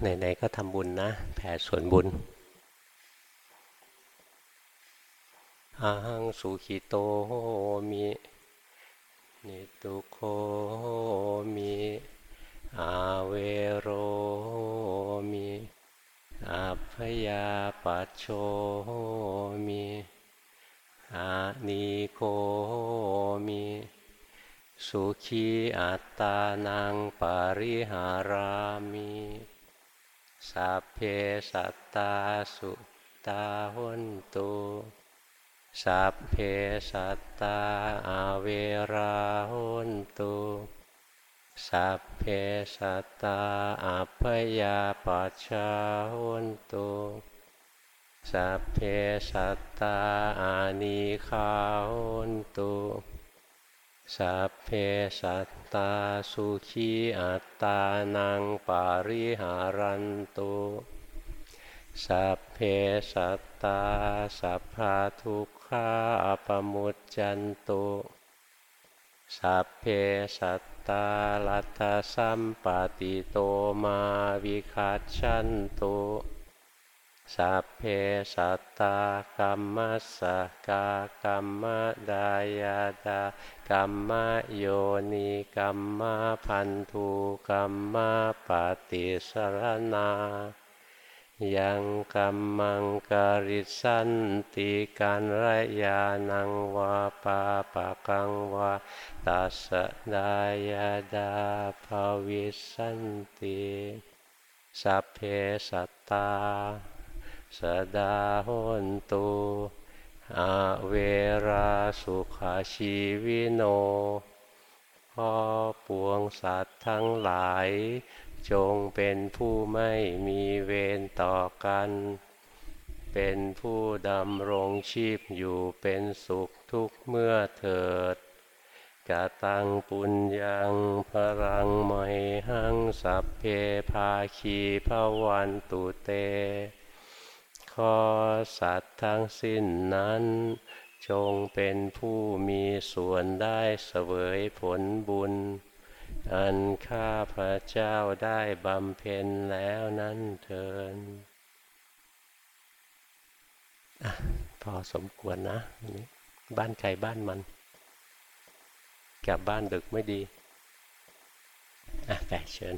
ไหนๆก็ทำบุญนะ แผ่ส่วนบุญ อะหังสุขิโต โหมินิททุกโข โหมิอะเวโร โหมิอัพยาปัชโฌ โหมิอะนีโฆ โหมิสุขีอัตตานังปาริหารามิ สัพเพสัตตาสุตาหุนตุสัพเพสัตตาอาเวราหุนตุสัพเพสัตตาอัพยาปัชชาหุนตุสัพเพสัตตาอานิคาหุนตุ สัพเพสัตตาสุขีอัตตานังปาริหารันตุสัพเพสัตตาสัพพาทุกขาปมุจจันตุสัพเพสัตตาลัตถสัมปติโตมาวิคัจฉันตุ สัพเพสัตตากรรมัสสกากรรมดายาดากรรมโยนิกรรมพันธุกรรมปฏิสรณายังกรรมังกริสันติการระยานังวาปาปะกังวาตัสดายาดาภาวิสันติสัพเพสัตตา สดาหนตุอาเวราสุขาชีวิโนพ่อปวงสัตว์ทั้งหลาย จงเป็นผู้ไม่มีเวรต่อกัน เป็นผู้ดำรงชีพอยู่เป็นสุขทุกเมื่อเถิดกะตังปุญญังพรังไมหังสัพเพภาคีพวันตุเต อสัตว์ทั้งสิ้นนั้น จงเป็นผู้มีส่วนได้เสวยผลบุญ อันข้าพระเจ้าได้บำเพ็ญแล้วนั้นเถินพอสมควรนะนนี้บ้านใครบ้านมัน กลับบ้านดึกไม่ดี อะแปเชิญ